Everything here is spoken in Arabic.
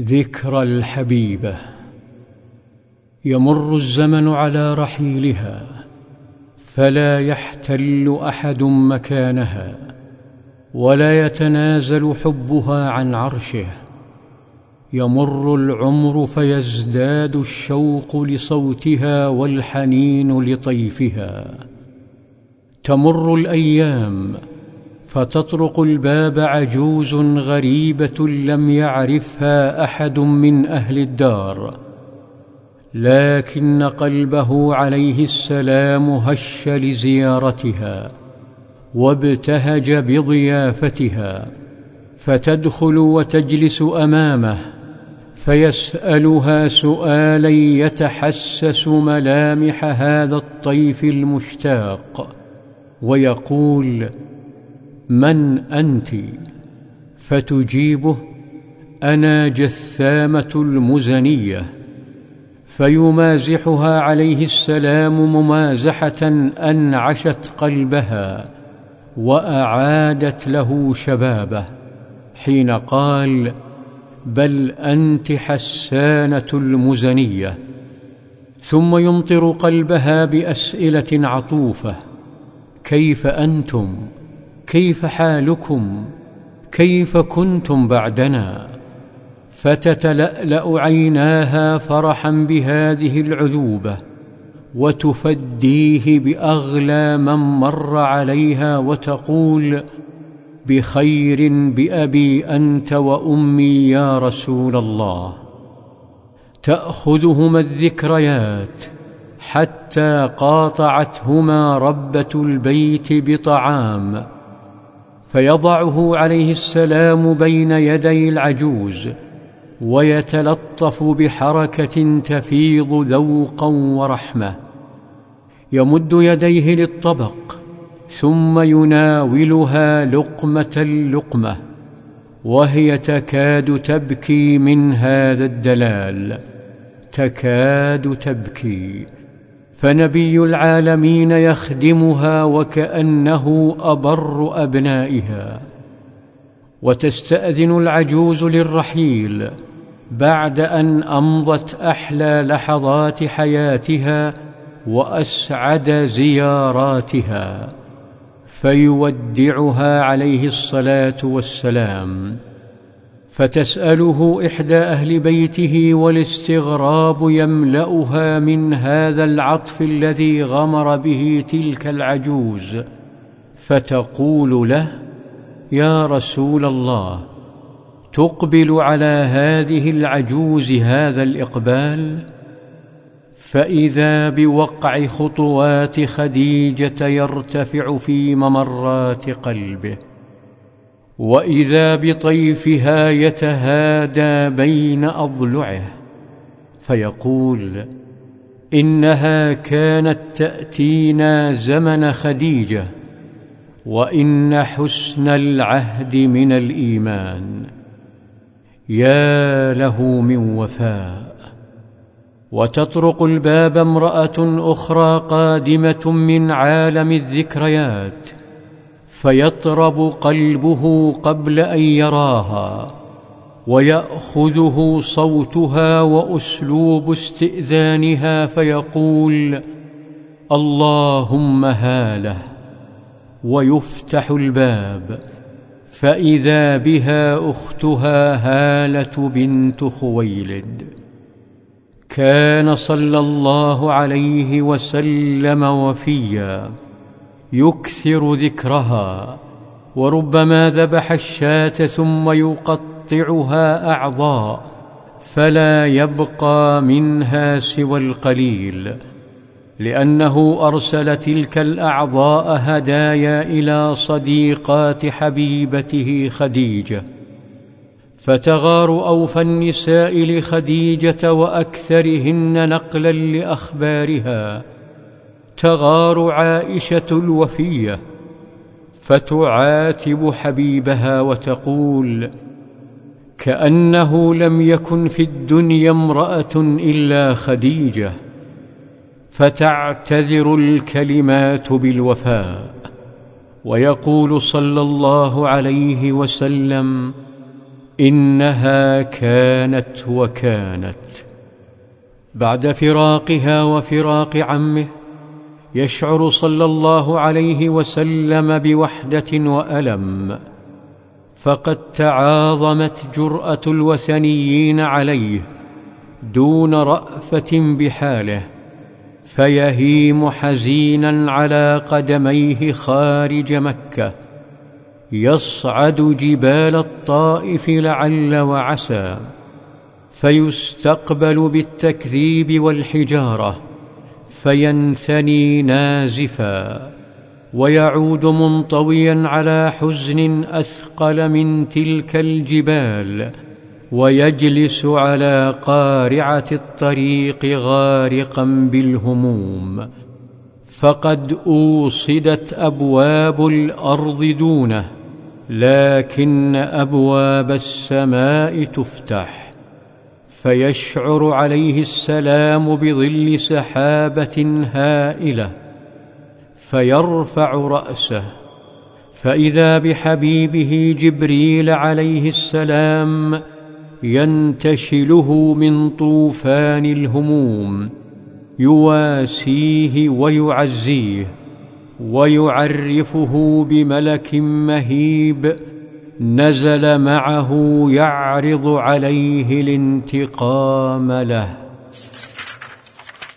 ذكرى الحبيبة. يمر الزمن على رحيلها فلا يحتل أحد مكانها ولا يتنازل حبها عن عرشه. يمر العمر فيزداد الشوق لصوتها والحنين لطيفها. تمر الأيام فتطرق الباب عجوز غريبة لم يعرفها أحد من أهل الدار. لكن قلبه عليه السلام هش لزيارتها وابتهج بضيافتها. فتدخل وتجلس أمامه فيسألها سؤالا يتحسس ملامح هذا الطيف المشتاق ويقول من أنت؟ فتجيبه أنا جثامة المزنية فيمازحها عليه السلام ممازحة أنعشت قلبها وأعادت له شبابه حين قال بل أنت حسانة المزنية. ثم يمطر قلبها بأسئلة عطوفة كيف أنتم؟ كيف حالكم؟ كيف كنتم بعدنا؟ فتتلألأ عيناها فرحا بهذه العذوبة وتفديه بأغلى من مر عليها وتقول بخير بأبي أنت وأمي يا رسول الله. تأخذهما الذكريات حتى قاطعتهما ربة البيت بطعام فيضعه عليه السلام بين يدي العجوز ويتلطف بحركة تفيض ذوقا ورحمة. يمد يديه للطبق ثم يناولها لقمة لقمه وهي تكاد تبكي من هذا الدلال. تكاد تبكي. فنبي العالمين يخدمها وكأنه أبر أبنائها. وتستأذن العجوز للرحيل بعد أن أمضت أحلى لحظات حياتها وأسعد زياراتها. فيودعها عليه الصلاة والسلام. فتسأله إحدى أهل بيته والاستغراب يملأها من هذا العطف الذي غمر به تلك العجوز فتقول له يا رسول الله تقبل على هذه العجوز هذا الإقبال؟ فإذا بوقع خطوات خديجة يرتفع في ممرات قلبه وإذا بطيفها يتهادى بين أضلعه فيقول إنها كانت تأتينا زمن خديجة وإن حسن العهد من الإيمان. يا له من وفاء. وتطرق الباب امرأة أخرى قادمة من عالم الذكريات فيطرب قلبه قبل أن يراها ويأخذه صوتها وأسلوب استئذانها فيقول اللهم هاله ويفتح الباب فإذا بها أختها هالة بنت خويلد. كان صلى الله عليه وسلم وفيا. يكثر ذكرها وربما ذبح الشاة ثم يقطعها أعضاء فلا يبقى منها سوى القليل لأنه أرسل تلك الأعضاء هدايا إلى صديقات حبيبته خديجة. فتغار اوفى النساء لخديجة وأكثرهن نقلا لأخبارها تغار عائشة الوفية فتعاتب حبيبها وتقول كأنه لم يكن في الدنيا امرأة إلا خديجة فتعتذر الكلمات بالوفاء ويقول صلى الله عليه وسلم إنها كانت وكانت بعد فراقها وفراق عمه يشعر صلى الله عليه وسلم بوحدة وألم فقد تعاظمت جرأة الوثنيين عليه دون رأفة بحاله فيهيم حزينا على قدميه خارج مكة يصعد جبال الطائف لعل وعسى فيستقبل بالتكذيب والحجارة فينثني نازفا ويعود منطويا على حزن أثقل من تلك الجبال ويجلس على قارعة الطريق غارقا بالهموم فقد أوصدت أبواب الأرض دونه لكن أبواب السماء تفتح. فيشعر عليه السلام بظل سحابة هائلة فيرفع رأسه فإذا بحبيبه جبريل عليه السلام ينتشله من طوفان الهموم يواسيه ويعزيه ويعرفه بملك مهيب نزل معه يعرض عليه الانتقام له.